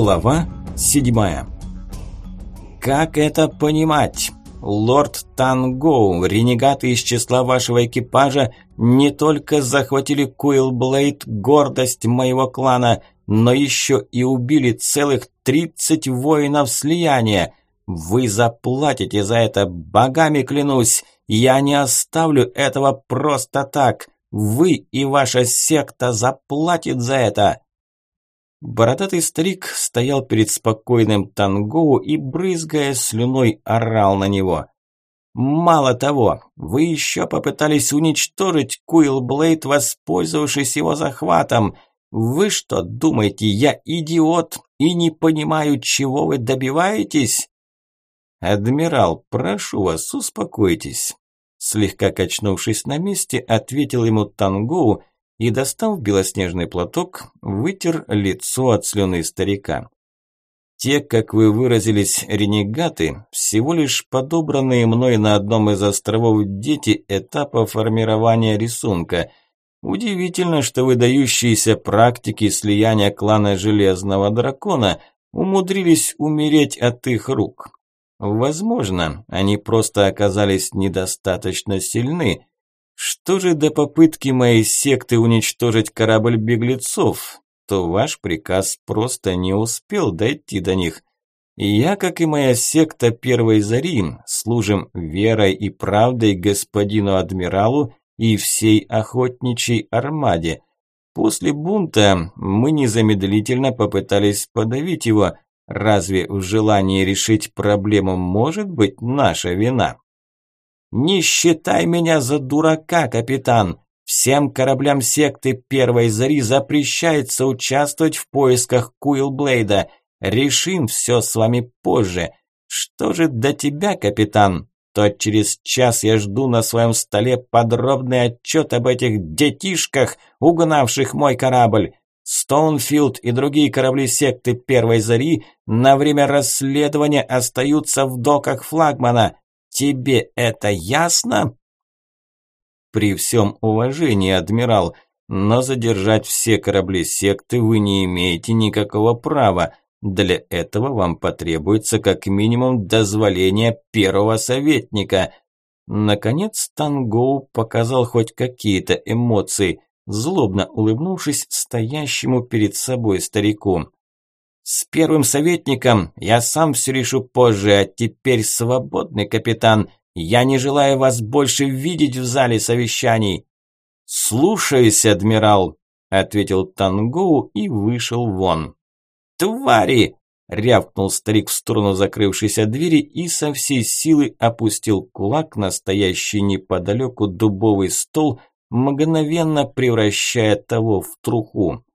Глава седьмая. «Как это понимать? Лорд Тангоу, ренегаты из числа вашего экипажа, не только захватили Куилблейд, гордость моего клана, но еще и убили целых тридцать воинов слияния. Вы заплатите за это, богами клянусь, я не оставлю этого просто так. Вы и ваша секта заплатит за это!» Бородатый старик стоял перед спокойным Тангоу и, брызгая слюной, орал на него. «Мало того, вы еще попытались уничтожить Куилблейд, воспользовавшись его захватом. Вы что, думаете, я идиот и не понимаю, чего вы добиваетесь?» «Адмирал, прошу вас, успокойтесь». Слегка качнувшись на месте, ответил ему Тангоу и, достав белоснежный платок, вытер лицо от слюны старика. Те, как вы выразились, ренегаты, всего лишь подобранные мной на одном из островов дети этапа формирования рисунка. Удивительно, что выдающиеся практики слияния клана Железного Дракона умудрились умереть от их рук. Возможно, они просто оказались недостаточно сильны, что же до попытки моей секты уничтожить корабль беглецов, то ваш приказ просто не успел дойти до них. я, как и моя секта Первой Зари, служим верой и правдой господину адмиралу и всей охотничьей армаде. После бунта мы незамедлительно попытались подавить его. Разве в желании решить проблему может быть наша вина? «Не считай меня за дурака, капитан! Всем кораблям секты Первой Зари запрещается участвовать в поисках Куилблейда. Решим все с вами позже. Что же до тебя, капитан? То через час я жду на своем столе подробный отчет об этих детишках, угнавших мой корабль. Стоунфилд и другие корабли секты Первой Зари на время расследования остаются в доках флагмана. Тебе это ясно? При всем уважении, адмирал, но задержать все корабли секты вы не имеете никакого права. Для этого вам потребуется как минимум дозволение первого советника. Наконец Тангоу показал хоть какие-то эмоции, злобно улыбнувшись стоящему перед собой старику. «С первым советником я сам все решу позже, а теперь свободный капитан. Я не желаю вас больше видеть в зале совещаний». «Слушаюсь, адмирал», – ответил Тангоу и вышел вон. «Твари!» – рявкнул старик в сторону закрывшейся двери и со всей силы опустил кулак на стоящий неподалеку дубовый стол, мгновенно превращая того в труху.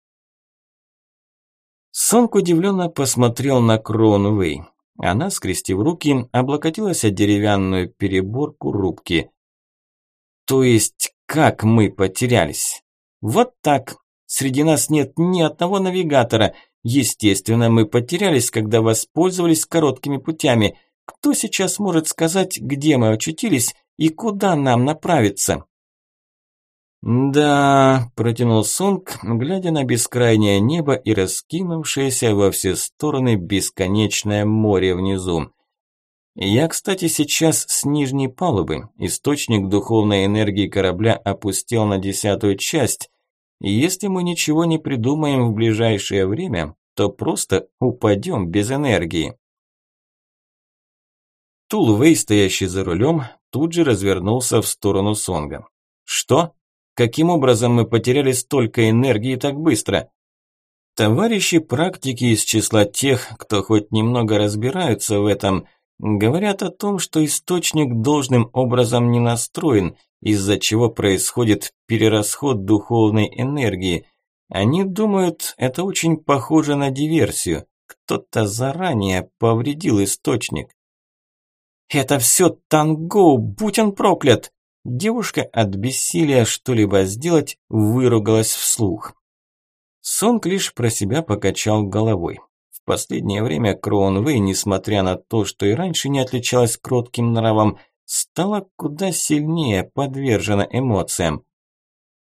Сонг удивленно посмотрел на Кронвей. Она, скрестив руки, облокотилась о деревянную переборку рубки. «То есть, как мы потерялись?» «Вот так. Среди нас нет ни одного навигатора. Естественно, мы потерялись, когда воспользовались короткими путями. Кто сейчас может сказать, где мы очутились и куда нам направиться?» «Да», – протянул Сунг, глядя на бескрайнее небо и раскинувшееся во все стороны бесконечное море внизу. «Я, кстати, сейчас с нижней палубы. Источник духовной энергии корабля опустел на десятую часть. И если мы ничего не придумаем в ближайшее время, то просто упадем без энергии». Тулвей, стоящий за рулем, тут же развернулся в сторону Сонга. «Что?» Каким образом мы потеряли столько энергии так быстро? Товарищи практики из числа тех, кто хоть немного разбираются в этом, говорят о том, что источник должным образом не настроен, из-за чего происходит перерасход духовной энергии. Они думают, это очень похоже на диверсию. Кто-то заранее повредил источник. «Это все Тангоу, будь он проклят!» Девушка от бессилия что-либо сделать выругалась вслух. Сонг лишь про себя покачал головой. В последнее время Кроунвей, несмотря на то, что и раньше не отличалась кротким нравом, стала куда сильнее подвержена эмоциям.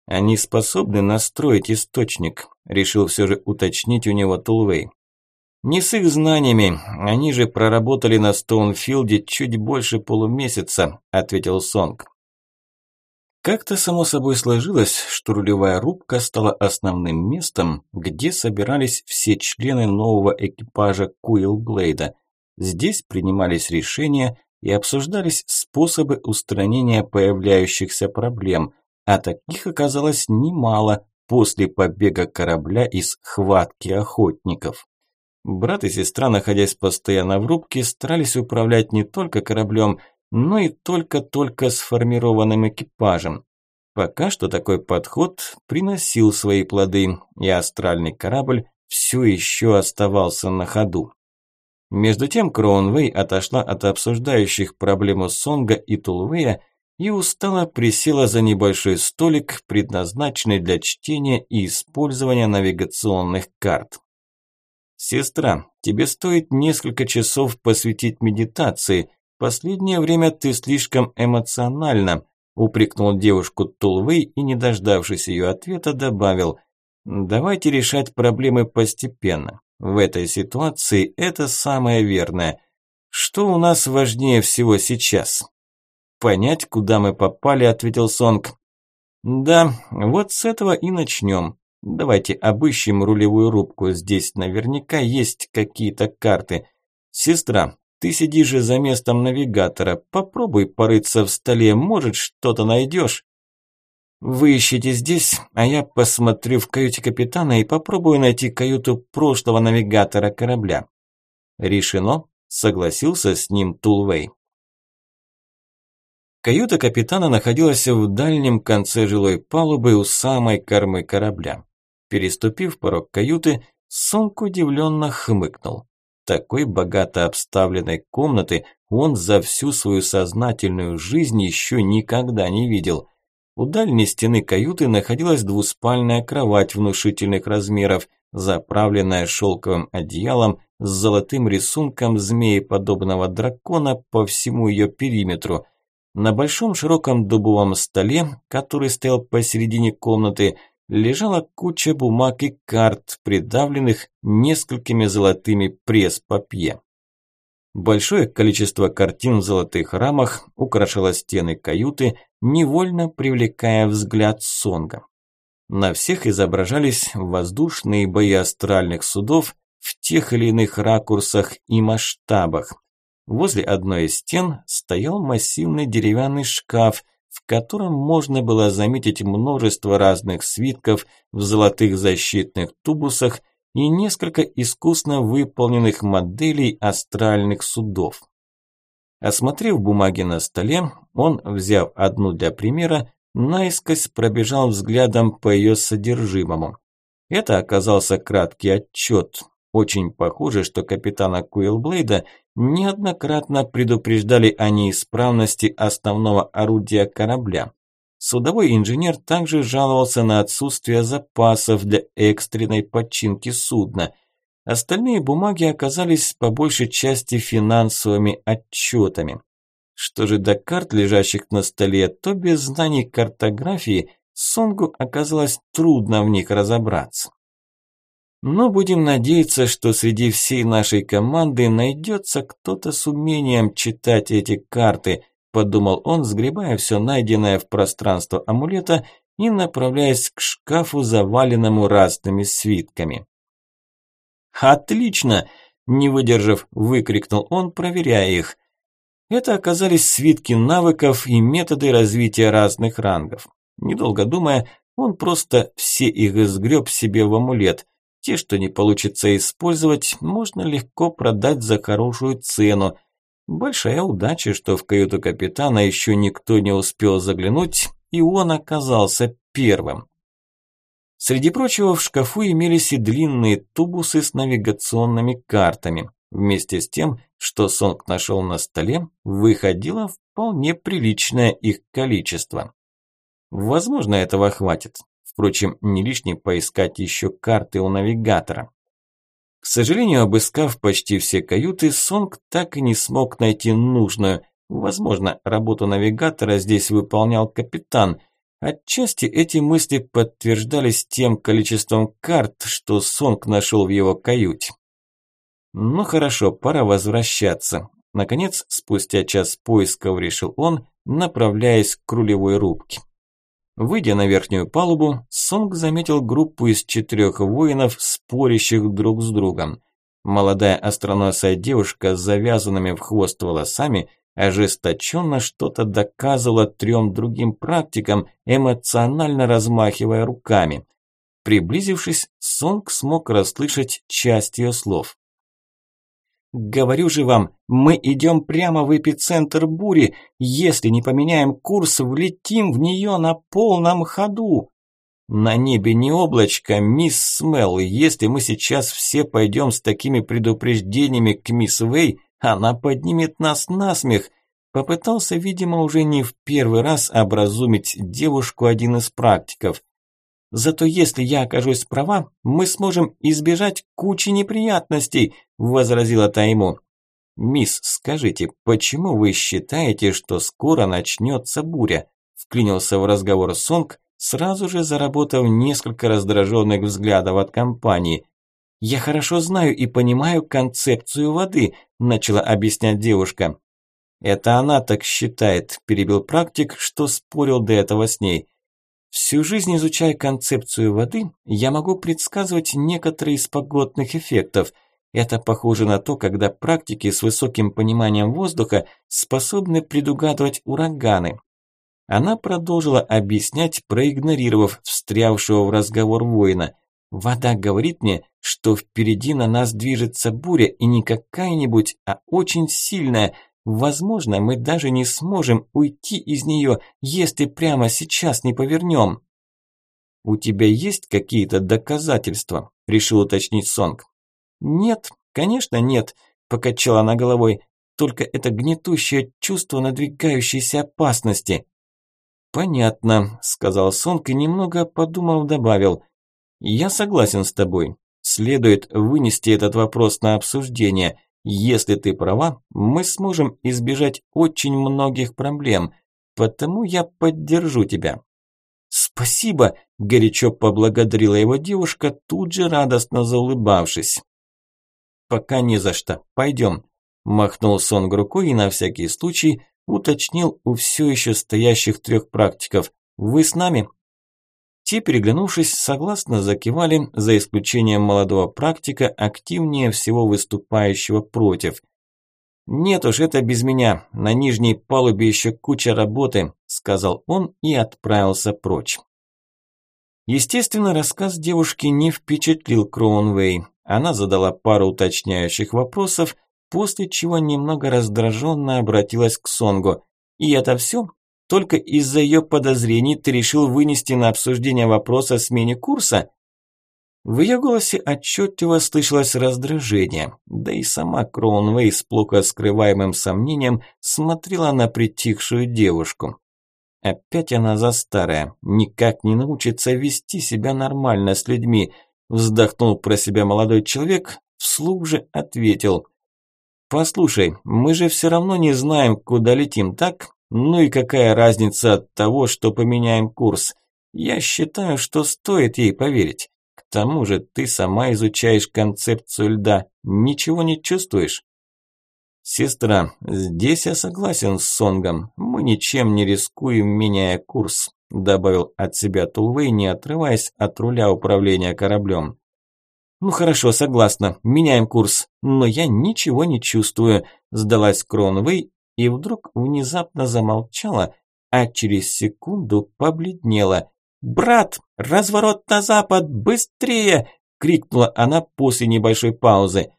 Они способны настроить источник, решил все же уточнить у него Тулвей. Не с их знаниями, они же проработали на Стоунфилде чуть больше полумесяца, ответил Сонг. Как-то само собой сложилось, что рулевая рубка стала основным местом, где собирались все члены нового экипажа Куилблейда. Здесь принимались решения и обсуждались способы устранения появляющихся проблем, а таких оказалось немало после побега корабля из хватки охотников. Брат и сестра, находясь постоянно в рубке, старались управлять не только кораблем, но и только-только сформированным экипажем. Пока что такой подход приносил свои плоды, и астральный корабль все еще оставался на ходу. Между тем Кроунвей отошла от обсуждающих проблему Сонга и Тулвея и устало присела за небольшой столик, предназначенный для чтения и использования навигационных карт. «Сестра, тебе стоит несколько часов посвятить медитации. Последнее время ты слишком эмоциональна», – упрекнул девушку Тулвей и, не дождавшись ее ответа, добавил «Давайте решать проблемы постепенно. В этой ситуации это самое верное. Что у нас важнее всего сейчас?» «Понять, куда мы попали», – ответил Сонг. «Да, вот с этого и начнем. Давайте обыщем рулевую рубку, здесь наверняка есть какие-то карты. Сестра, ты сидишь же за местом навигатора, попробуй порыться в столе, может что-то найдешь. Вы ищите здесь, а я посмотрю в каюте капитана и попробую найти каюту прошлого навигатора корабля. Решено, согласился с ним Тулвей. Каюта капитана находилась в дальнем конце жилой палубы у самой кормы корабля. Переступив порог каюты, Сонг удивленно хмыкнул. Такой богато обставленной комнаты он за всю свою сознательную жизнь еще никогда не видел. У дальней стены каюты находилась двуспальная кровать внушительных размеров, заправленная шелковым одеялом с золотым рисунком змееподобного дракона по всему ее периметру. На большом широком дубовом столе, который стоял посередине комнаты, лежала куча бумаг и карт, придавленных несколькими золотыми пресс-папье. Большое количество картин в золотых рамах украшало стены каюты, невольно привлекая взгляд Сонга. На всех изображались воздушные бои астральных судов в тех или иных ракурсах и масштабах. Возле одной из стен стоял массивный деревянный шкаф, в котором можно было заметить множество разных свитков в золотых защитных тубусах и несколько искусно выполненных моделей астральных судов. Осмотрев бумаги на столе, он, взяв одну для примера, наискось пробежал взглядом по ее содержимому. Это оказался краткий отчет. Очень похоже, что капитана Куилблейда неоднократно предупреждали о неисправности основного орудия корабля. Судовой инженер также жаловался на отсутствие запасов для экстренной починки судна. Остальные бумаги оказались по большей части финансовыми отчетами. Что же до карт, лежащих на столе, то без знаний картографии Сонгу оказалось трудно в них разобраться. Но будем надеяться, что среди всей нашей команды найдется кто-то с умением читать эти карты, подумал он, сгребая все найденное в пространство амулета и направляясь к шкафу, заваленному разными свитками. «Отлично!» – не выдержав, выкрикнул он, проверяя их. Это оказались свитки навыков и методы развития разных рангов. Недолго думая, он просто все их сгреб себе в амулет – те, что не получится использовать, можно легко продать за хорошую цену. Большая удача, что в каюту капитана еще никто не успел заглянуть, и он оказался первым. Среди прочего в шкафу имелись и длинные тубусы с навигационными картами. Вместе с тем, что Сонг нашел на столе, выходило вполне приличное их количество. Возможно, этого хватит. Впрочем, не лишним поискать еще карты у навигатора. К сожалению, обыскав почти все каюты, Сонг так и не смог найти нужную. Возможно, работу навигатора здесь выполнял капитан. Отчасти эти мысли подтверждались тем количеством карт, что Сонг нашел в его каюте. Ну хорошо, пора возвращаться. Наконец, спустя час поисков решил он, направляясь к рулевой рубке. Выйдя на верхнюю палубу, Сонг заметил группу из четырех воинов, спорящих друг с другом. Молодая остроносая девушка с завязанными в хвост волосами ожесточенно что-то доказывала трем другим практикам, эмоционально размахивая руками. Приблизившись, Сонг смог расслышать часть ее слов. Говорю же вам, мы идем прямо в эпицентр бури. Если не поменяем курс, влетим в нее на полном ходу. На небе не облачко, мисс Смел. Если мы сейчас все пойдем с такими предупреждениями к мисс Вэй, она поднимет нас на смех. Попытался, видимо, уже не в первый раз образумить девушку один из практиков. Зато если я окажусь права, мы сможем избежать кучи неприятностей, возразила та ему. Мисс, скажите, почему вы считаете, что скоро начнется буря? Вклинился в разговор Сонг, сразу же заработав несколько раздраженных взглядов от компании. «Я хорошо знаю и понимаю концепцию воды», – начала объяснять девушка. «Это она так считает», – перебил практик, что спорил до этого с ней. Всю жизнь изучая концепцию воды, я могу предсказывать некоторые из погодных эффектов. Это похоже на то, когда практики с высоким пониманием воздуха способны предугадывать ураганы. Она продолжила объяснять, проигнорировав встрявшего в разговор воина. «Вода говорит мне, что впереди на нас движется буря, и не какая-нибудь, а очень сильная, Возможно, мы даже не сможем уйти из нее, если прямо сейчас не повернем. У тебя есть какие-то доказательства? Решил уточнить Сонг. Нет, конечно нет, покачала она головой. Только это гнетущее чувство надвигающейся опасности. Понятно, сказал Сонг и немного подумав добавил. Я согласен с тобой. Следует вынести этот вопрос на обсуждение. Если ты права, мы сможем избежать очень многих проблем, потому я поддержу тебя». «Спасибо!» – горячо поблагодарила его девушка, тут же радостно заулыбавшись. «Пока не за что. Пойдем», – махнул Сонг рукой и на всякий случай уточнил у все еще стоящих трех практиков. «Вы с нами?» Те, переглянувшись, согласно закивали, за исключением молодого практика, активнее всего выступающего против. «Нет уж, это без меня. На нижней палубе еще куча работы», – сказал он и отправился прочь. Естественно, рассказ девушки не впечатлил Кроунвей. Она задала пару уточняющих вопросов, после чего немного раздраженно обратилась к Сонгу. «И это все? Только из-за ее подозрений ты решил вынести на обсуждение вопрос о смене курса? В ее голосе отчетливо слышалось раздражение, да и сама Кроунвей с плохо скрываемым сомнением смотрела на притихшую девушку. Опять она за старая, никак не научится вести себя нормально с людьми, вздохнул про себя молодой человек, вслух же ответил. «Послушай, мы же все равно не знаем, куда летим, так? Ну и какая разница от того, что поменяем курс? Я считаю, что стоит ей поверить. К тому же ты сама изучаешь концепцию льда, ничего не чувствуешь? Сестра, здесь я согласен с Сонгом. Мы ничем не рискуем, меняя курс, добавил от себя Тулвей, не отрываясь от руля управления кораблем. «Ну хорошо, согласна, меняем курс, но я ничего не чувствую», сдалась Кронвей и вдруг внезапно замолчала, а через секунду побледнела. «Брат, разворот на запад, быстрее!» – крикнула она после небольшой паузы.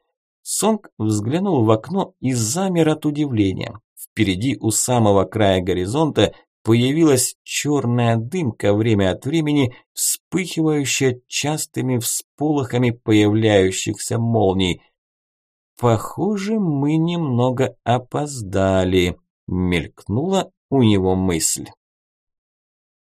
Сонг взглянул в окно и замер от удивления. Впереди у самого края горизонта появилась черная дымка время от времени, вспыхивающая частыми всполохами появляющихся молний – «Похоже, мы немного опоздали», – мелькнула у него мысль.